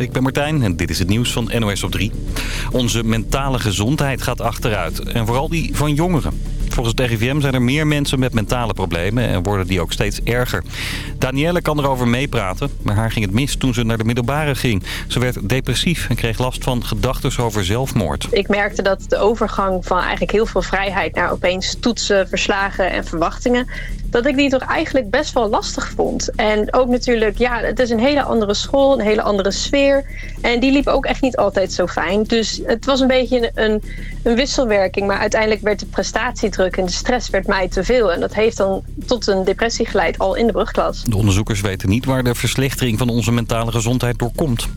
ik ben Martijn en dit is het nieuws van NOS op 3. Onze mentale gezondheid gaat achteruit en vooral die van jongeren. Volgens het RIVM zijn er meer mensen met mentale problemen en worden die ook steeds erger. Danielle kan erover meepraten, maar haar ging het mis toen ze naar de middelbare ging. Ze werd depressief en kreeg last van gedachten over zelfmoord. Ik merkte dat de overgang van eigenlijk heel veel vrijheid naar opeens toetsen, verslagen en verwachtingen dat ik die toch eigenlijk best wel lastig vond. En ook natuurlijk, ja, het is een hele andere school, een hele andere sfeer. En die liep ook echt niet altijd zo fijn. Dus het was een beetje een, een wisselwerking. Maar uiteindelijk werd de en de stress werd mij te veel. En dat heeft dan tot een depressie geleid al in de brugklas. De onderzoekers weten niet waar de verslechtering van onze mentale gezondheid door komt.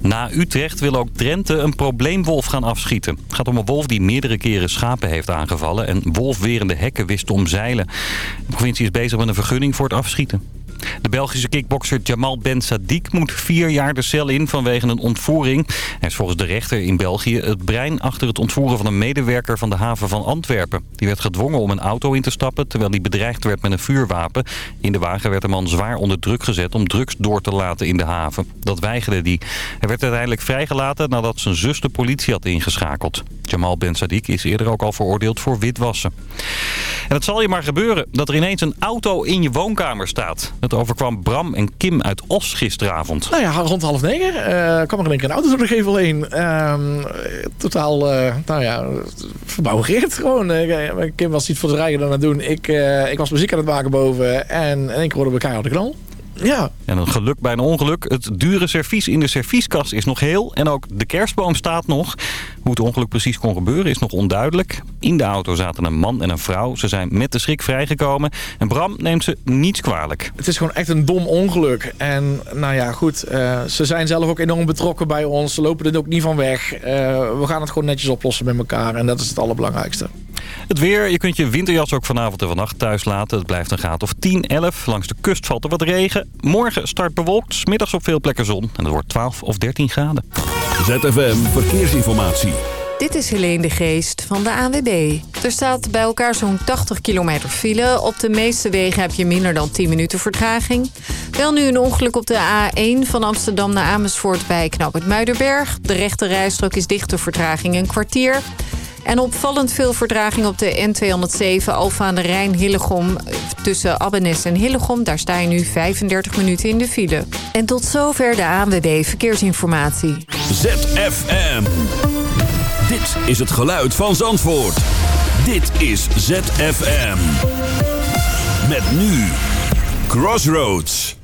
Na Utrecht wil ook Drenthe een probleemwolf gaan afschieten. Het gaat om een wolf die meerdere keren schapen heeft aangevallen... en wolfwerende hekken wist te omzeilen. De provincie is bezig met een vergunning voor het afschieten. De Belgische kickbokser Jamal Ben Sadiq moet vier jaar de cel in vanwege een ontvoering. Hij is volgens de rechter in België het brein achter het ontvoeren van een medewerker van de haven van Antwerpen. Die werd gedwongen om een auto in te stappen terwijl hij bedreigd werd met een vuurwapen. In de wagen werd de man zwaar onder druk gezet om drugs door te laten in de haven. Dat weigerde hij. Hij werd uiteindelijk vrijgelaten nadat zijn zus de politie had ingeschakeld. Jamal Ben Sadiq is eerder ook al veroordeeld voor witwassen. En het zal je maar gebeuren dat er ineens een auto in je woonkamer staat. Het overkwam Bram en Kim uit Os gisteravond. Nou ja, rond half negen uh, kwam er in één keer een auto door de gevel heen. Uh, totaal, uh, nou ja, verbouwereerd gewoon. Kim was iets voor zijn rijden aan het doen. Ik, ik was muziek aan het maken boven. En in één keer hoorden we elkaar de knal. Ja. En een geluk bij een ongeluk. Het dure servies in de servieskast is nog heel. En ook de kerstboom staat nog. Hoe het ongeluk precies kon gebeuren is nog onduidelijk. In de auto zaten een man en een vrouw. Ze zijn met de schrik vrijgekomen. En Bram neemt ze niets kwalijk. Het is gewoon echt een dom ongeluk. En nou ja, goed. Uh, ze zijn zelf ook enorm betrokken bij ons. Ze lopen er ook niet van weg. Uh, we gaan het gewoon netjes oplossen met elkaar. En dat is het allerbelangrijkste. Het weer. Je kunt je winterjas ook vanavond en vannacht thuis laten. Het blijft een graad of 10, 11. Langs de kust valt er wat regen. Morgen start bewolkt. Smiddags op veel plekken zon. En het wordt 12 of 13 graden. ZFM Verkeersinformatie. Dit is Helene de Geest van de ANWB. Er staat bij elkaar zo'n 80 kilometer file. Op de meeste wegen heb je minder dan 10 minuten vertraging. Wel nu een ongeluk op de A1 van Amsterdam naar Amersfoort bij Knap het Muiderberg. De rechte rijstrook is dicht door vertraging een kwartier. En opvallend veel verdraging op de N207 Alfa aan de Rijn Hillegom tussen Abbenes en Hillegom. Daar sta je nu 35 minuten in de file. En tot zover de ANWB Verkeersinformatie. ZFM. Dit is het geluid van Zandvoort. Dit is ZFM. Met nu Crossroads.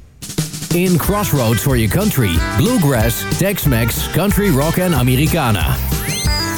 In Crossroads for your country. Bluegrass, Tex-Mex, Country Rock en Americana.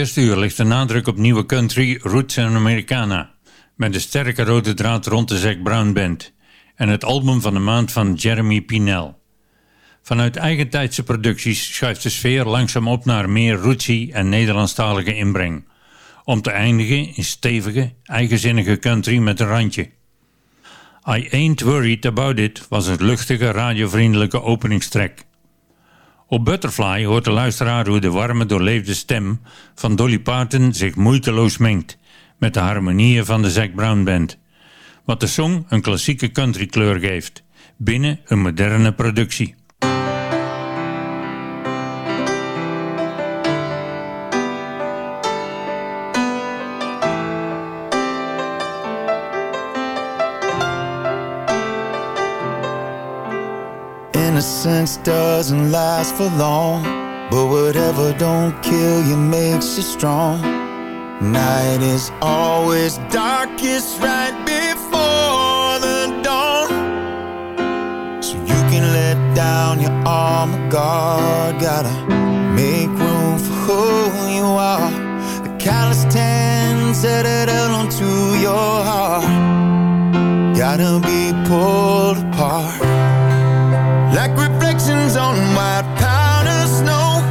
eerste uur ligt de nadruk op nieuwe country, roots en Americana. Met een sterke rode draad rond de Zac Brown Band en het album van de maand van Jeremy Pinel. Vanuit eigentijdse producties schuift de sfeer langzaam op naar meer rootsy en Nederlandstalige inbreng, om te eindigen in stevige, eigenzinnige country met een randje. I Ain't Worried About It was een luchtige, radiovriendelijke openingstrek. Op Butterfly hoort de luisteraar hoe de warme, doorleefde stem van Dolly Parton zich moeiteloos mengt met de harmonieën van de Zac Brown Band wat de song een klassieke country kleur geeft, binnen een moderne productie. Innocence doesn't last for long. But whatever don't kill you makes you strong. Night is always darkest right before the dawn. So you can let down your armor guard. Gotta make room for who you are. The callous hand set it out onto your heart. Gotta be pulled apart Like reflections on white powder snow.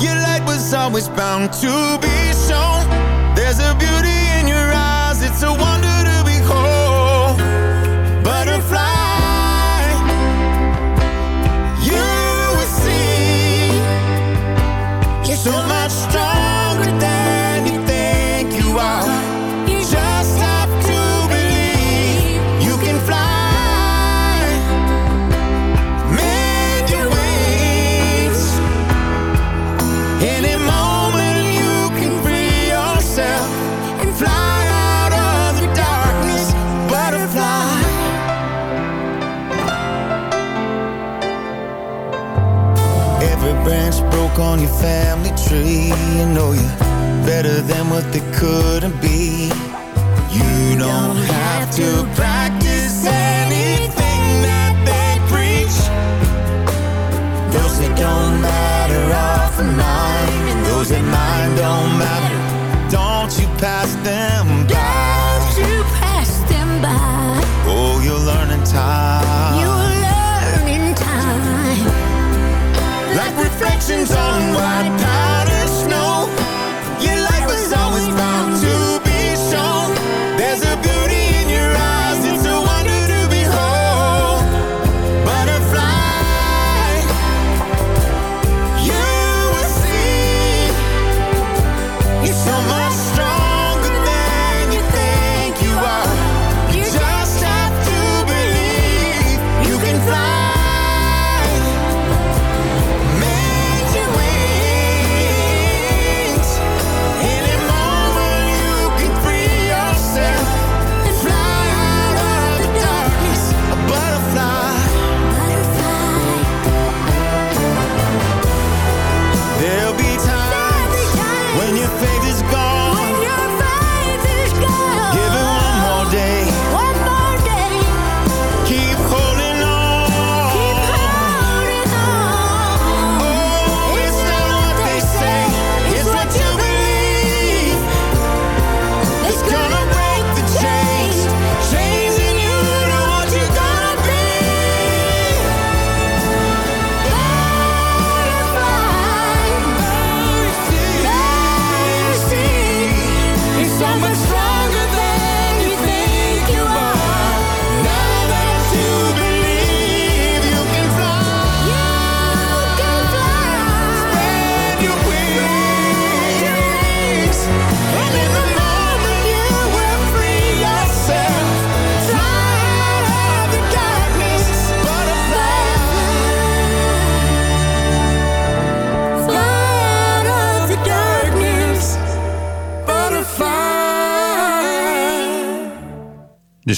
Your light was always bound to be shown. There's a beauty in your eyes, it's a wonder family tree. You know you're better than what they couldn't be. You don't have to practice anything that they preach. Those that don't matter are for mine, and those that mine don't matter. Don't you pass them reflections on white powder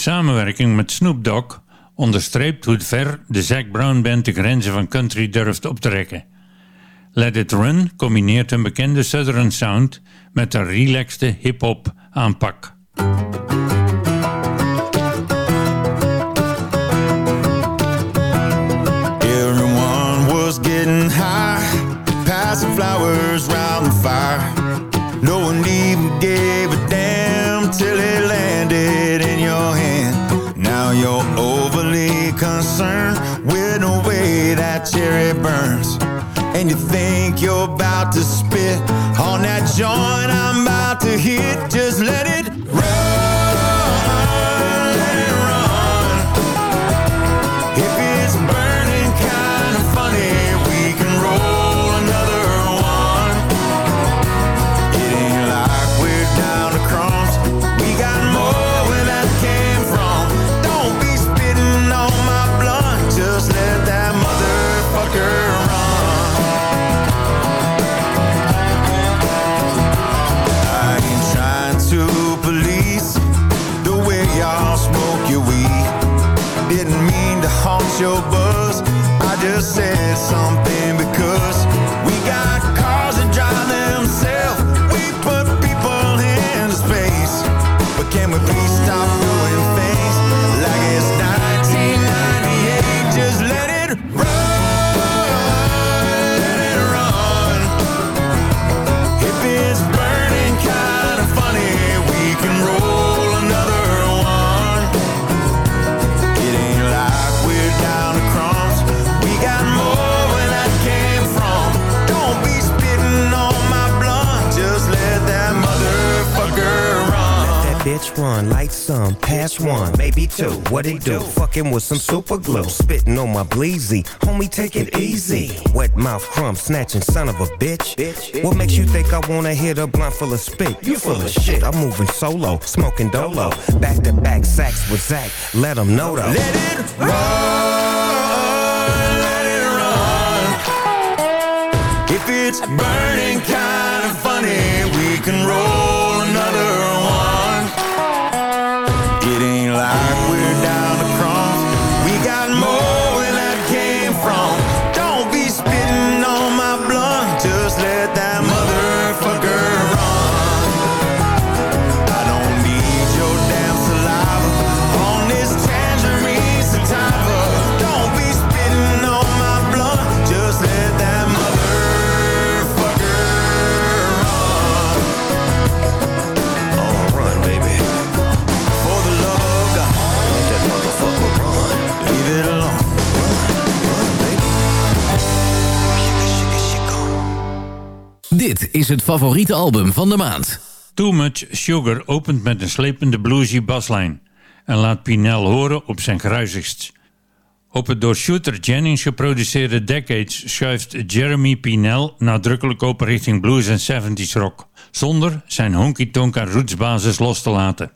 samenwerking met Snoop Dogg onderstreept hoe ver de Zac Brown Band de grenzen van country durft op te rekken. Let It Run combineert een bekende Southern sound met een relaxte hip-hop aanpak. Everyone was getting high, passing flowers round the fire. Cherry burns. And you think you're about to spit on that joint I'm about to hit. Just let it bitch run like some past one, maybe two. What it do? Fucking with some super glue, spitting on my bleezy. Homie, take it easy. Wet mouth crumb snatching son of a bitch. What makes you think I wanna hit a blunt full of spit? You full of shit. I'm moving solo, smoking dolo. Back to back sacks with Zach. Let 'em know though. Let it run, let it run. If it's burning kind of funny, we can roll like Dit is het favoriete album van de maand. Too Much Sugar opent met een slepende bluesy baslijn en laat Pinel horen op zijn gruizigst. Op het door Shooter Jennings geproduceerde Decades schuift Jeremy Pinel nadrukkelijk op richting blues en 70s rock, zonder zijn honky-tonk en rootsbasis los te laten.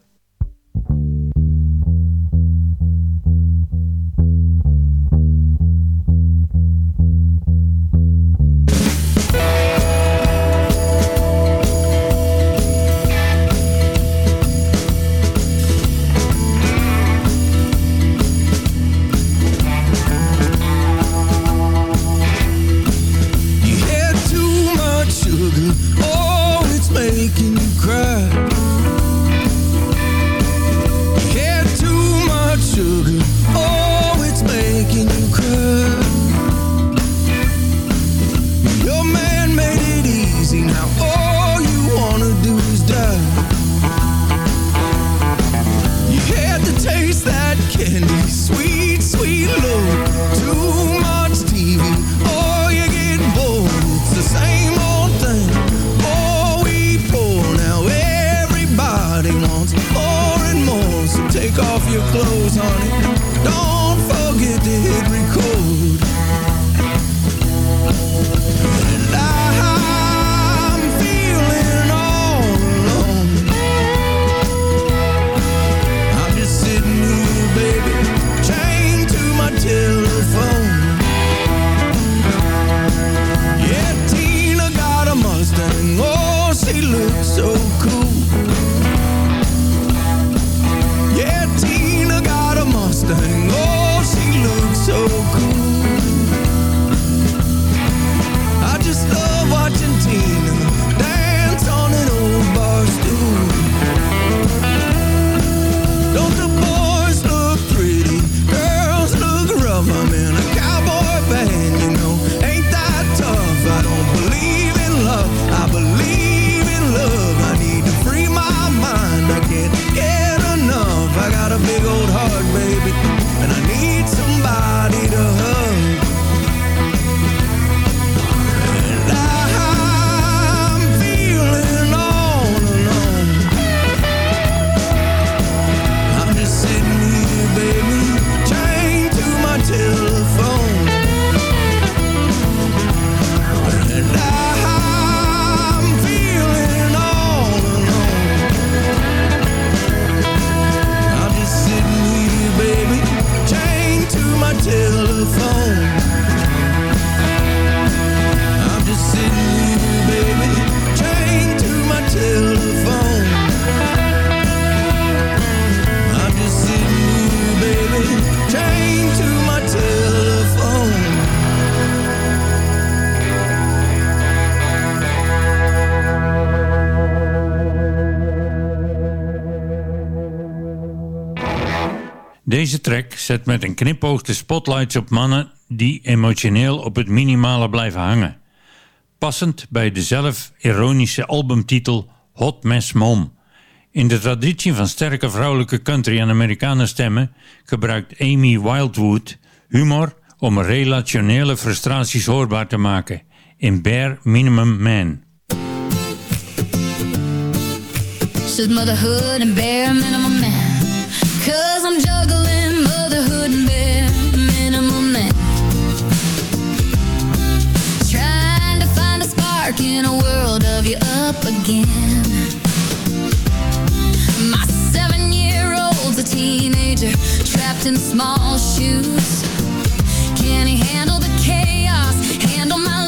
zet met een knipoog de spotlights op mannen die emotioneel op het minimale blijven hangen. Passend bij de zelf-ironische albumtitel Hot Mess Mom. In de traditie van sterke vrouwelijke country en Amerikanen stemmen gebruikt Amy Wildwood humor om relationele frustraties hoorbaar te maken in Bare Minimum Man. Motherhood and bare minimum man I'm juggling in a world of you up again My seven-year-old's a teenager Trapped in small shoes Can he handle the chaos? Handle my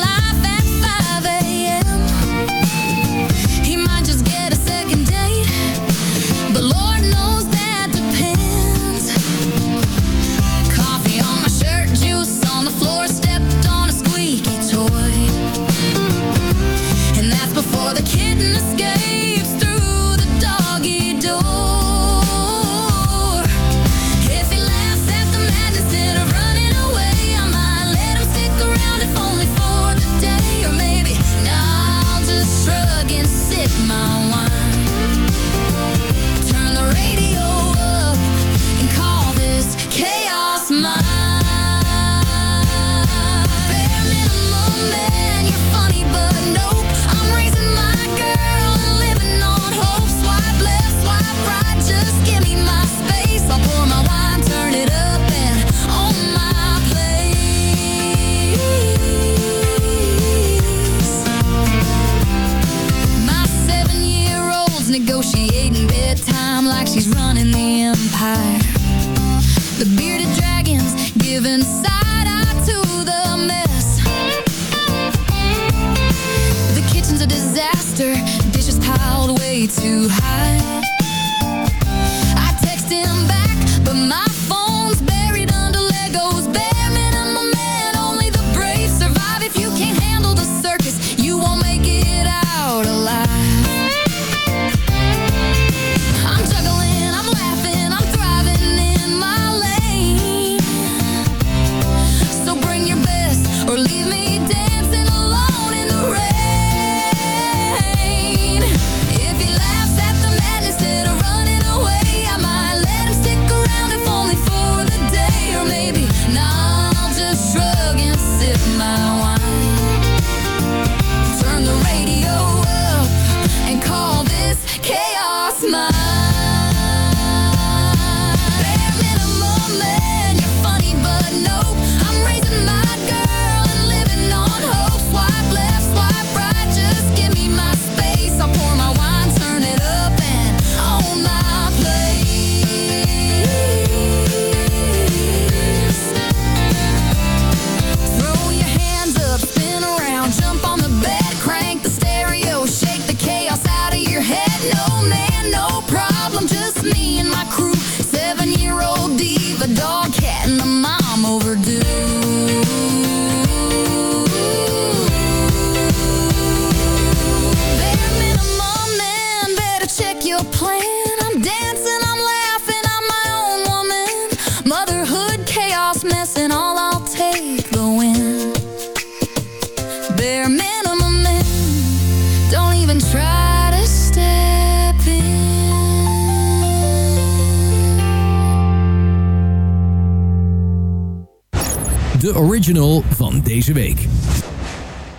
deze week.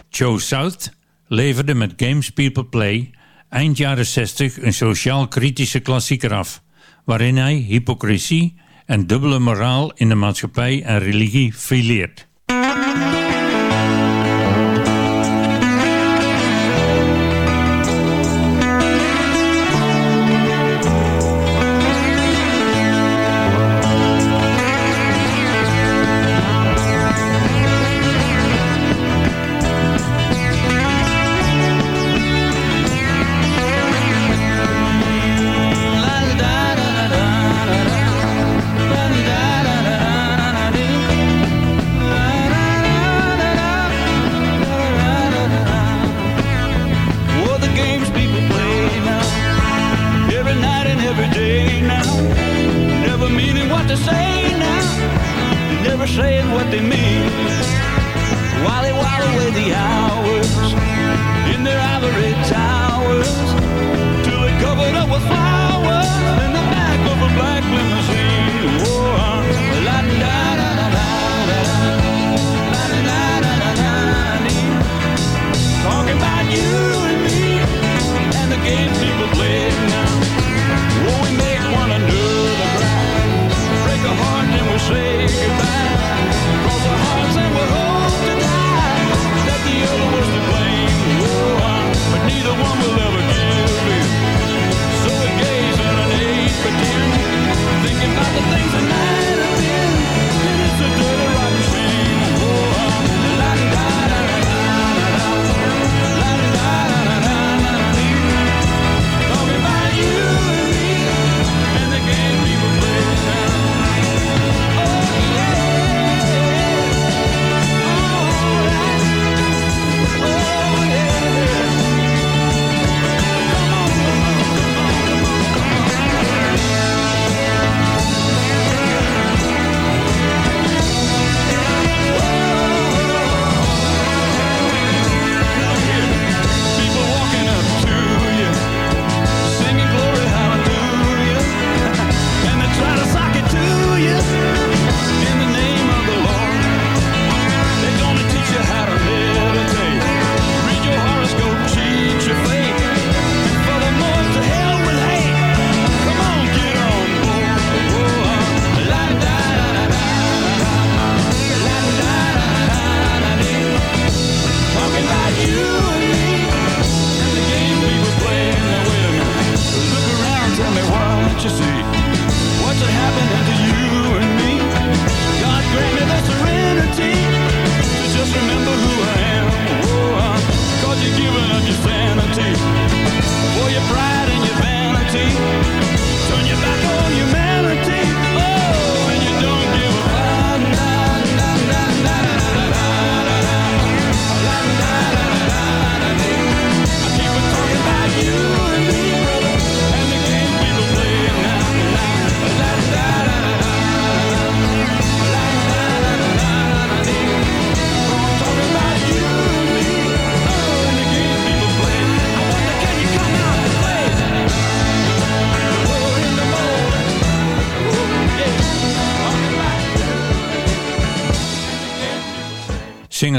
Joe South leverde met Games People Play eind jaren 60 een sociaal-kritische klassieker af, waarin hij hypocrisie en dubbele moraal in de maatschappij en religie fileert.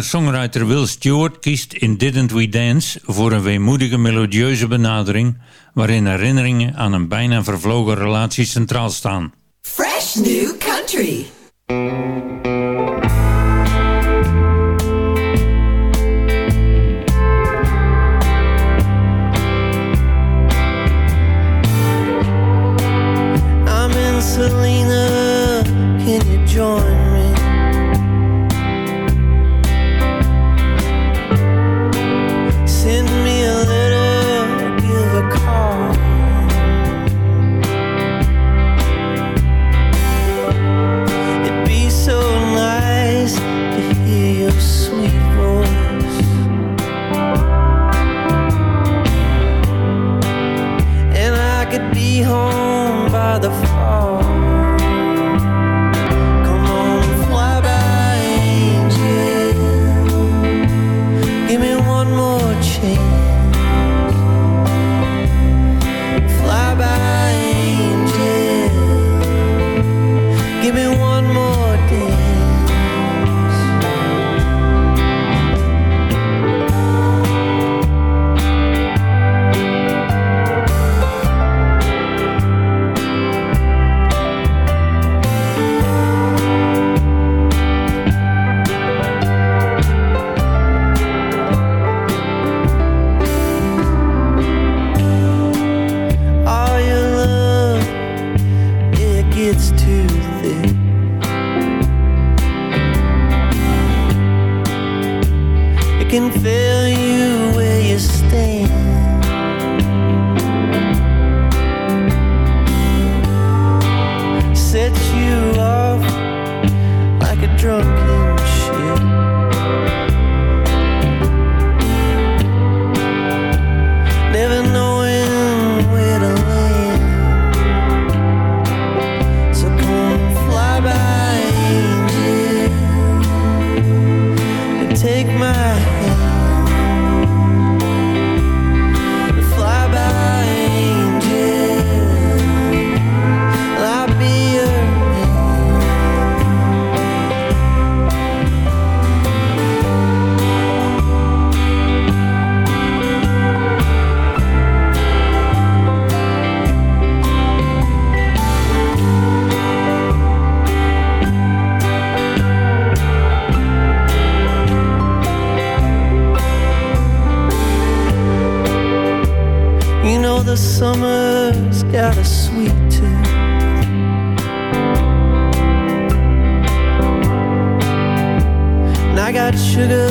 Songwriter Will Stewart kiest in Didn't We Dance voor een weemoedige melodieuze benadering waarin herinneringen aan een bijna vervlogen relatie centraal staan. Fresh New Country Got a sweet tooth, And I got sugar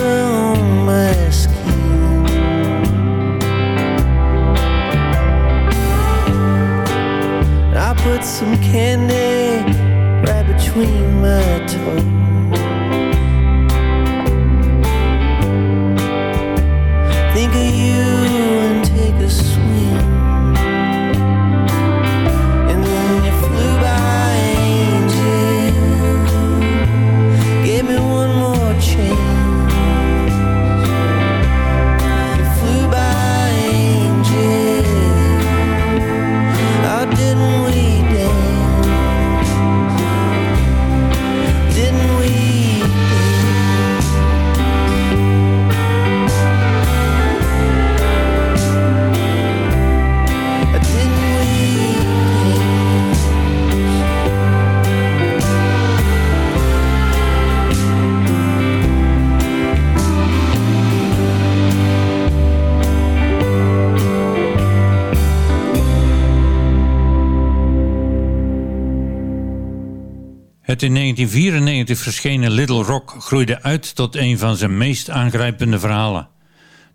In 1994 verschenen Little Rock groeide uit tot een van zijn meest aangrijpende verhalen.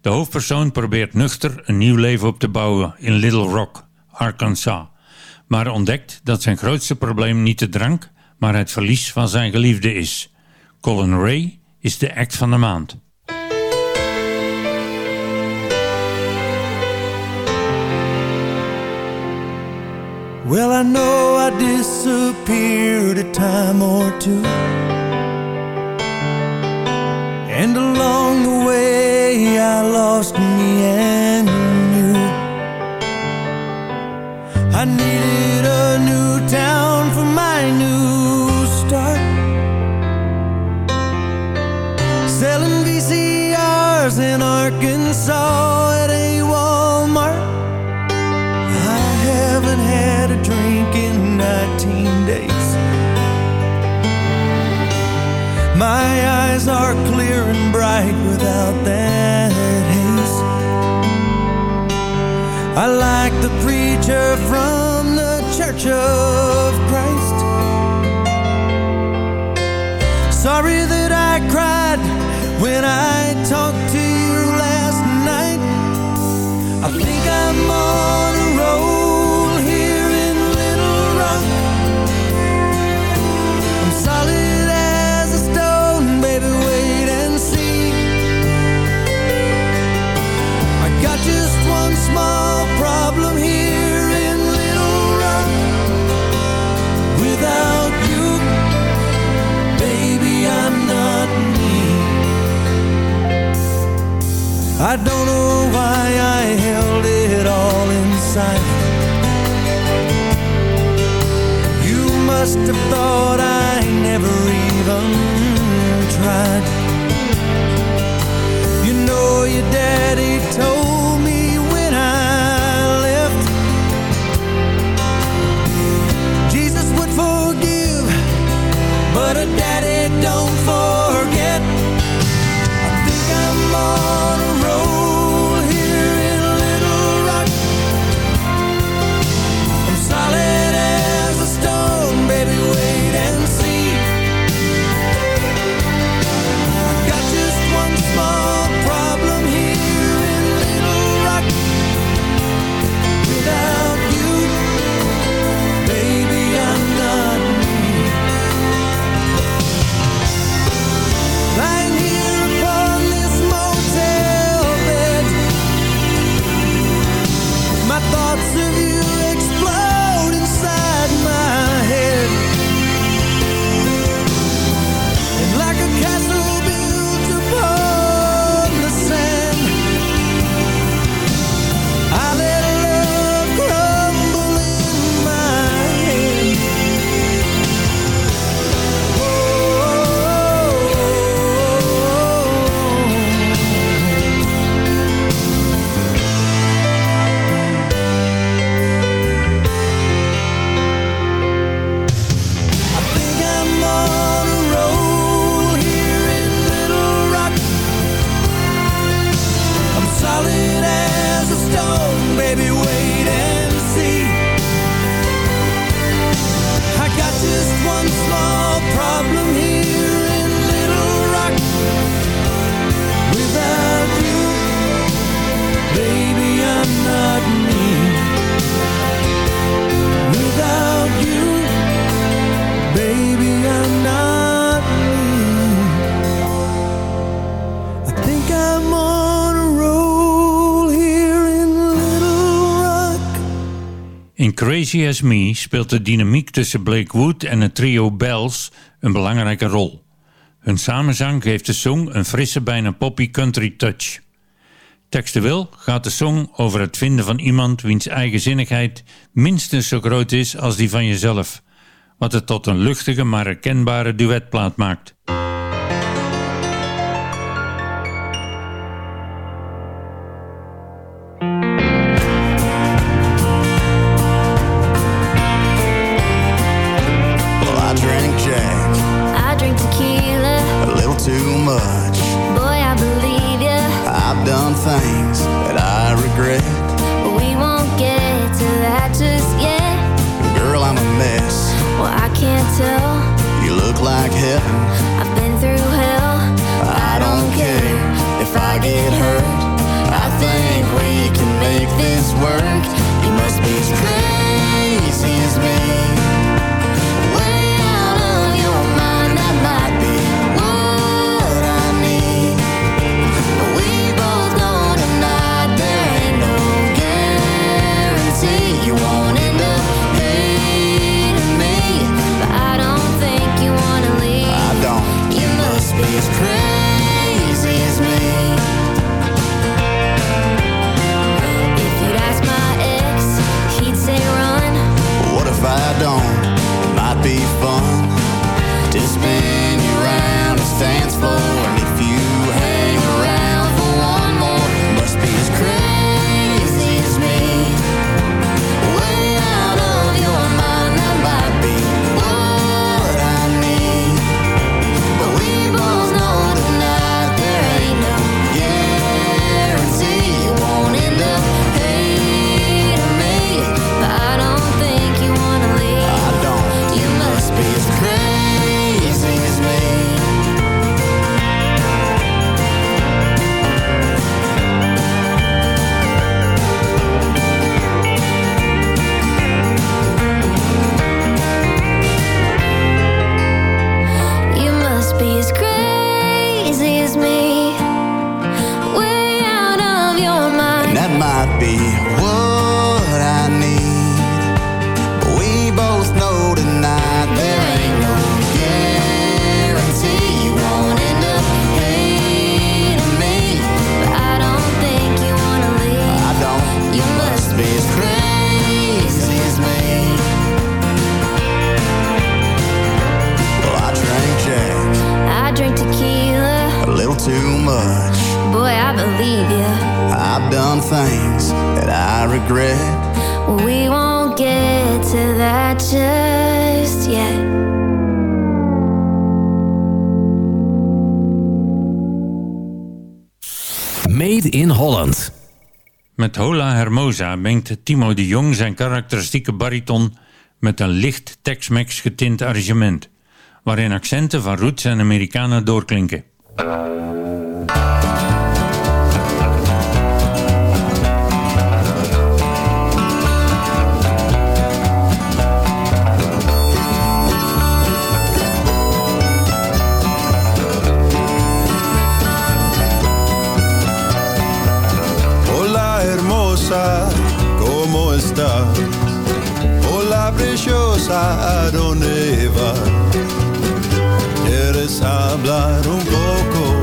De hoofdpersoon probeert nuchter een nieuw leven op te bouwen in Little Rock, Arkansas, maar ontdekt dat zijn grootste probleem niet de drank, maar het verlies van zijn geliefde is. Colin Ray is de act van de maand. Well, I know I disappeared a time or two. And along the way, I lost me and you. I needed a new town for my new start. Selling VCRs in Arkansas My eyes are clear and bright without that haze. I like the preacher from the Church of inside. You must have thought I Crazy As Me speelt de dynamiek tussen Blake Wood en het trio Bells een belangrijke rol. Hun samenzang geeft de song een frisse, bijna poppy country touch. Textueel gaat de song over het vinden van iemand wiens eigenzinnigheid minstens zo groot is als die van jezelf, wat het tot een luchtige maar herkenbare duetplaat maakt. Rosa mengt Timo de Jong zijn karakteristieke bariton met een licht Tex-Mex getint arrangement, waarin accenten van roots en Amerikanen doorklinken. pasaron, Eva. ¿Quieres hablar un poco?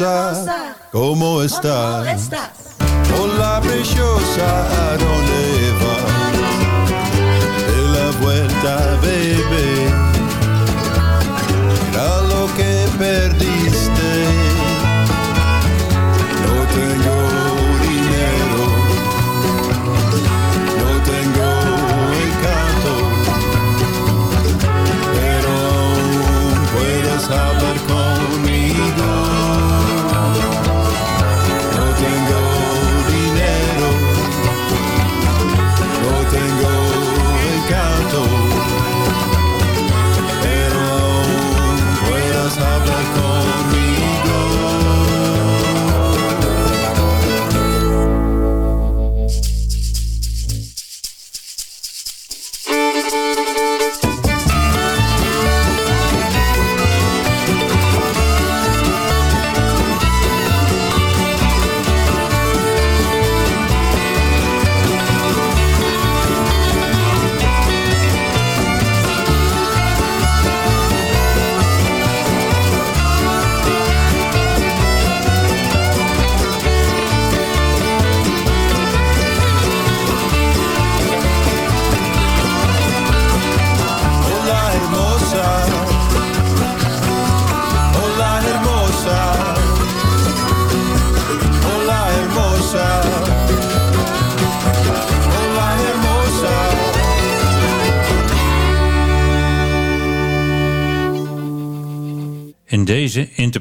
Hermosa, ¿cómo estás? Hola preciosa, ¿a dónde vas? De la vuelta, baby. Mira lo que perdiste. No tengo dinero, no tengo encanto, pero puedes hablar conmigo.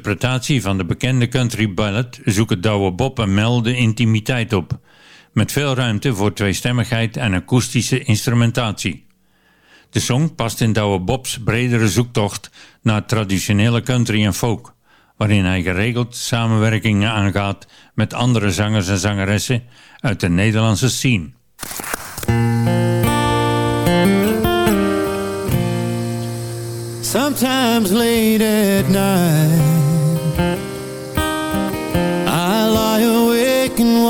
Interpretatie van de bekende country ballad zoeken Douwe Bob en Mel de intimiteit op, met veel ruimte voor tweestemmigheid en akoestische instrumentatie. De song past in Douwe Bob's bredere zoektocht naar traditionele country en folk, waarin hij geregeld samenwerkingen aangaat met andere zangers en zangeressen uit de Nederlandse scene. Sometimes late at night,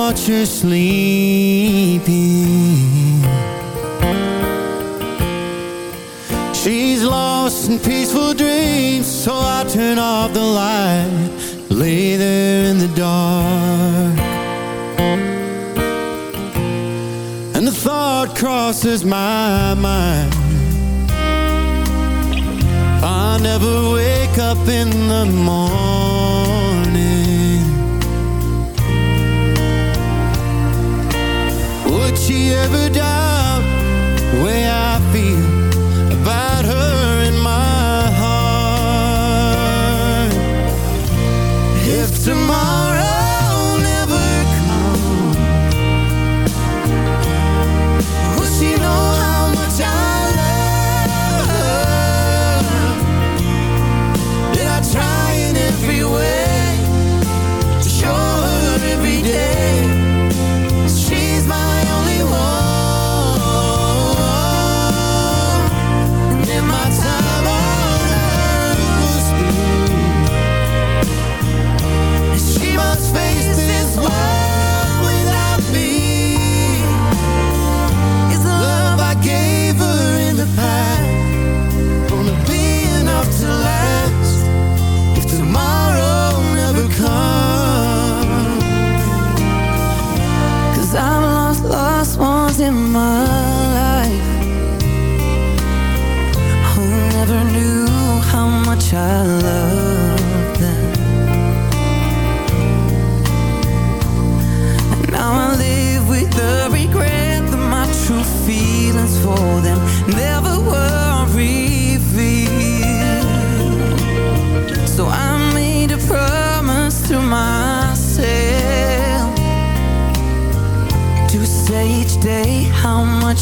watch her sleeping. She's lost in peaceful dreams, so I turn off the light, lay there in the dark. And the thought crosses my mind. I never wake up in the morning.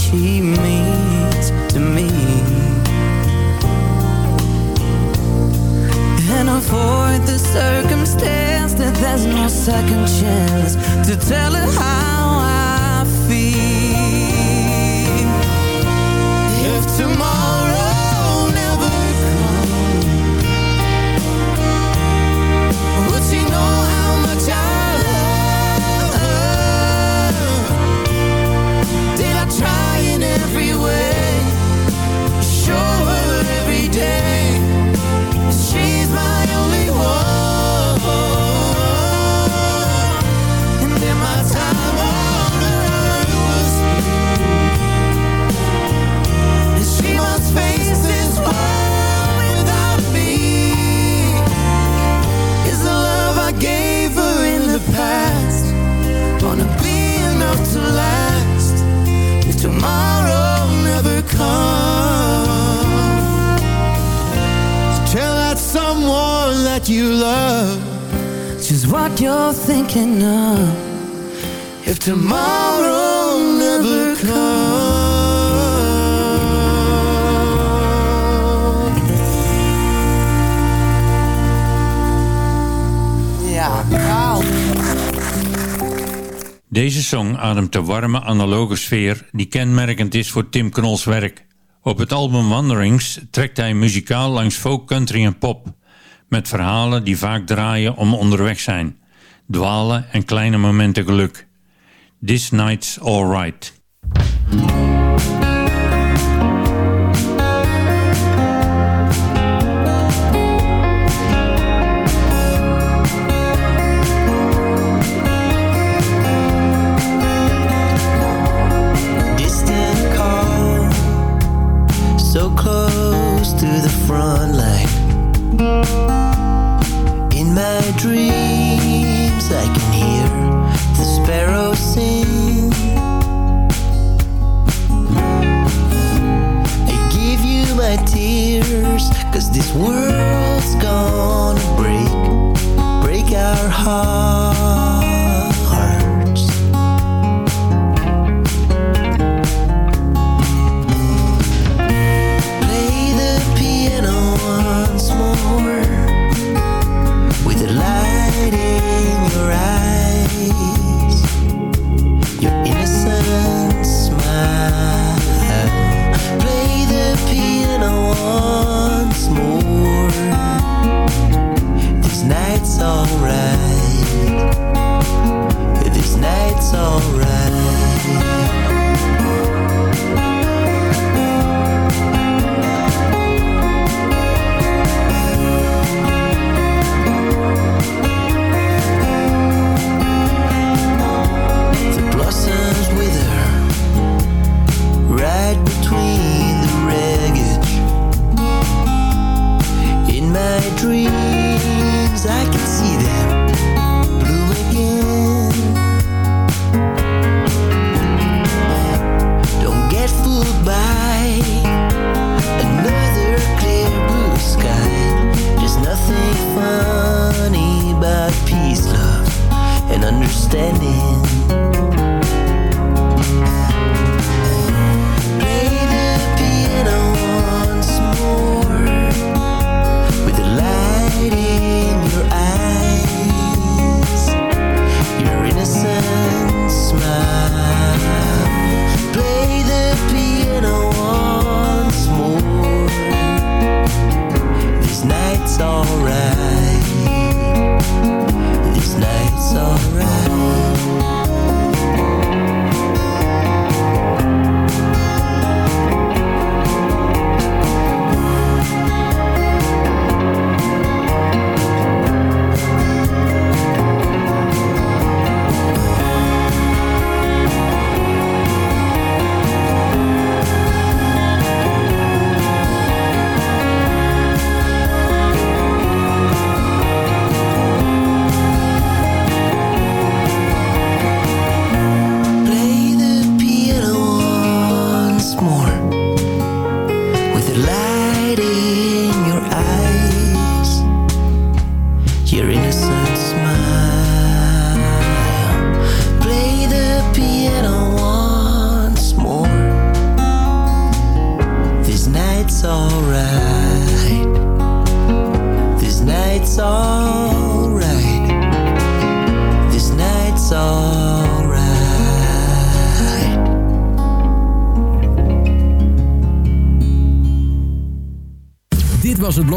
How much he means to me. And avoid the circumstance that there's no second chance to tell her warme analoge sfeer die kenmerkend is voor Tim Knols werk. Op het album Wanderings trekt hij muzikaal langs folk, country en pop. Met verhalen die vaak draaien om onderweg zijn. Dwalen en kleine momenten geluk. This Night's Alright. standing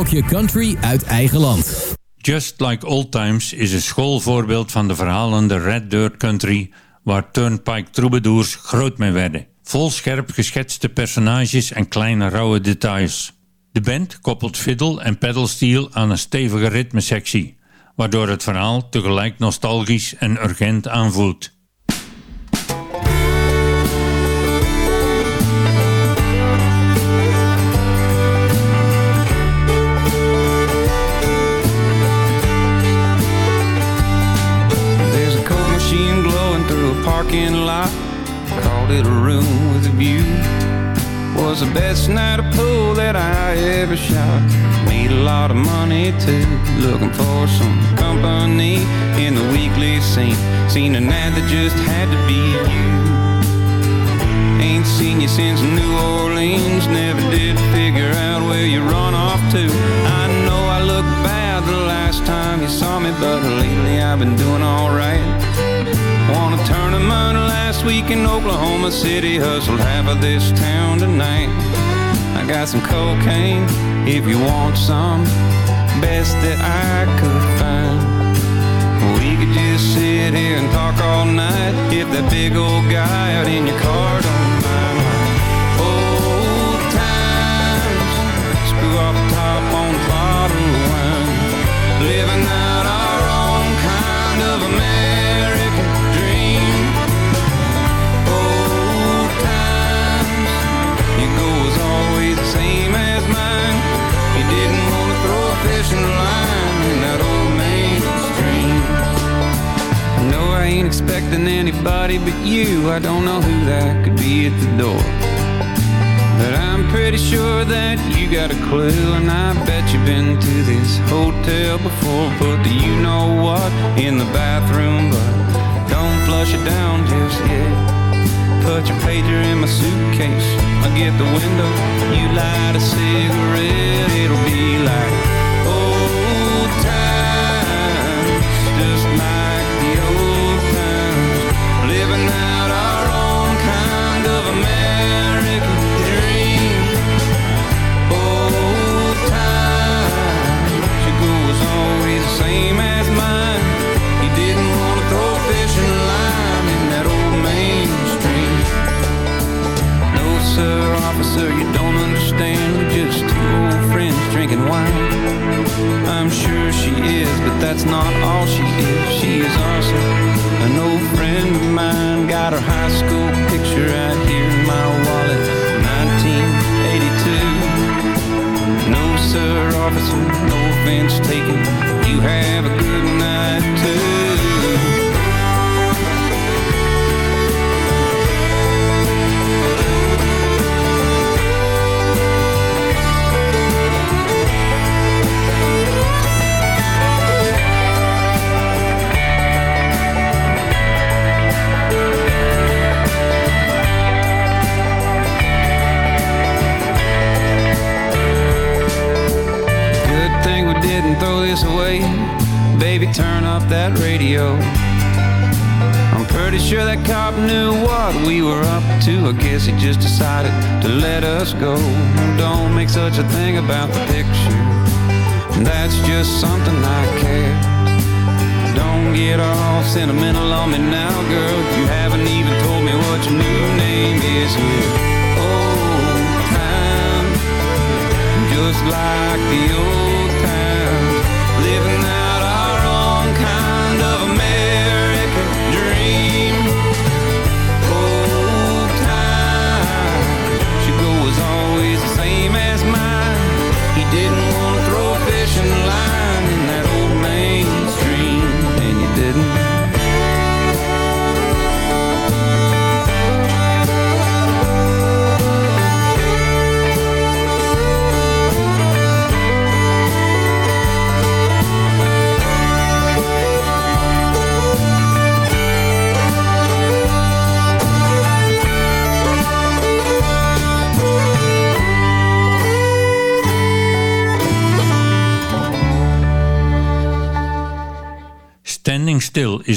Blokje Country uit eigen land. Just Like Old Times is een schoolvoorbeeld van de verhalende Red Dirt Country waar Turnpike troubadours groot mee werden. Vol scherp geschetste personages en kleine rauwe details. De band koppelt fiddle en pedalsteel aan een stevige ritmesectie, waardoor het verhaal tegelijk nostalgisch en urgent aanvoelt. Parking lot. Called it a room with a view. Was the best night of pool that I ever shot. Made a lot of money too. Looking for some company in the weekly scene. Seen an ad that just had to be you. Ain't seen you since New Orleans. Never did figure out where you run off to. I know I look bad the last time you saw me, but lately I've been doing alright. Won a tournament last week in Oklahoma City. Hustled half of this town tonight. I got some cocaine if you want some. Best that I could find. We could just sit here and talk all night if that big old guy out in your car expecting anybody but you. I don't know who that could be at the door. But I'm pretty sure that you got a clue, and I bet you've been to this hotel before. Put the you know what in the bathroom, but don't flush it down just yet. Put your pager in my suitcase. I get the window, you light a cigarette. It'll be like that's not all she is. She is also an old friend of mine. Got her high school picture right here in my wallet. 1982. No, sir, officer, no offense taken. You have a good night, too. This away. Baby, turn up that radio. I'm pretty sure that cop knew what we were up to. I guess he just decided to let us go. Don't make such a thing about the picture. That's just something I care. Don't get all sentimental on me now, girl. You haven't even told me what your new name is here. Oh, old time just like the old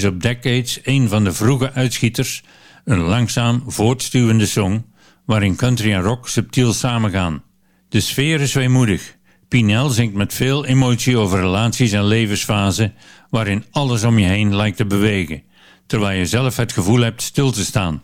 is op Decades een van de vroege uitschieters, een langzaam voortstuwende song waarin country en rock subtiel samengaan. De sfeer is weemoedig. Pinel zingt met veel emotie over relaties en levensfasen waarin alles om je heen lijkt te bewegen, terwijl je zelf het gevoel hebt stil te staan.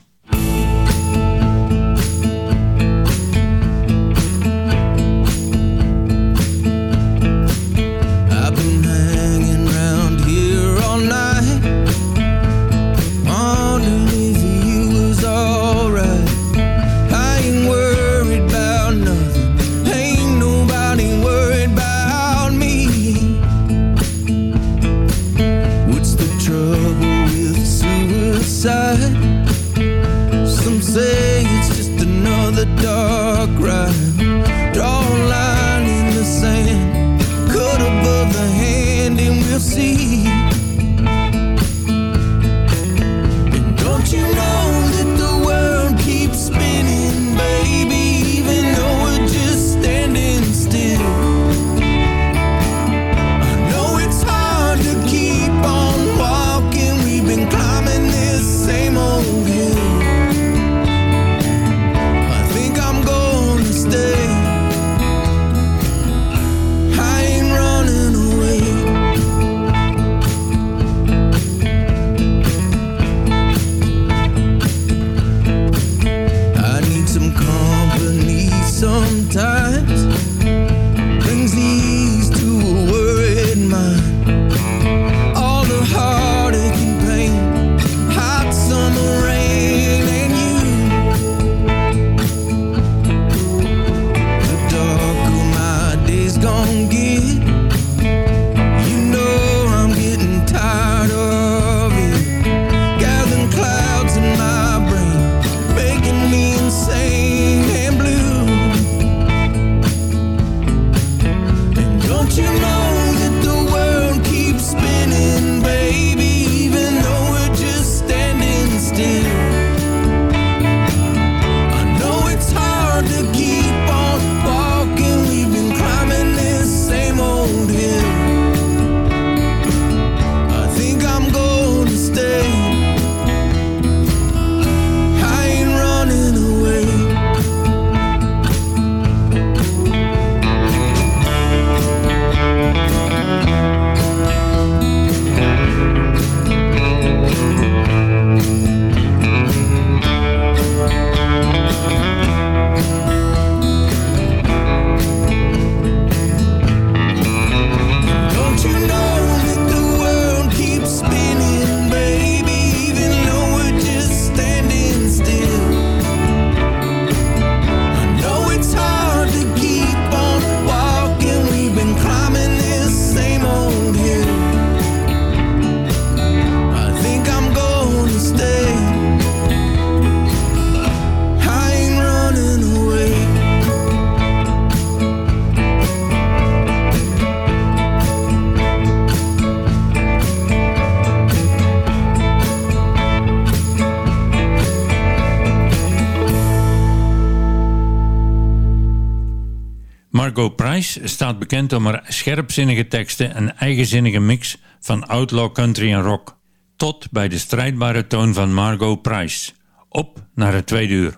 The hand and we'll see. bekend om haar scherpzinnige teksten en eigenzinnige mix van outlaw country en rock. Tot bij de strijdbare toon van Margot Price. Op naar het tweede uur.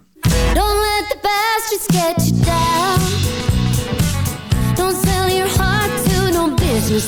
Don't let the get down. Don't sell your heart to no business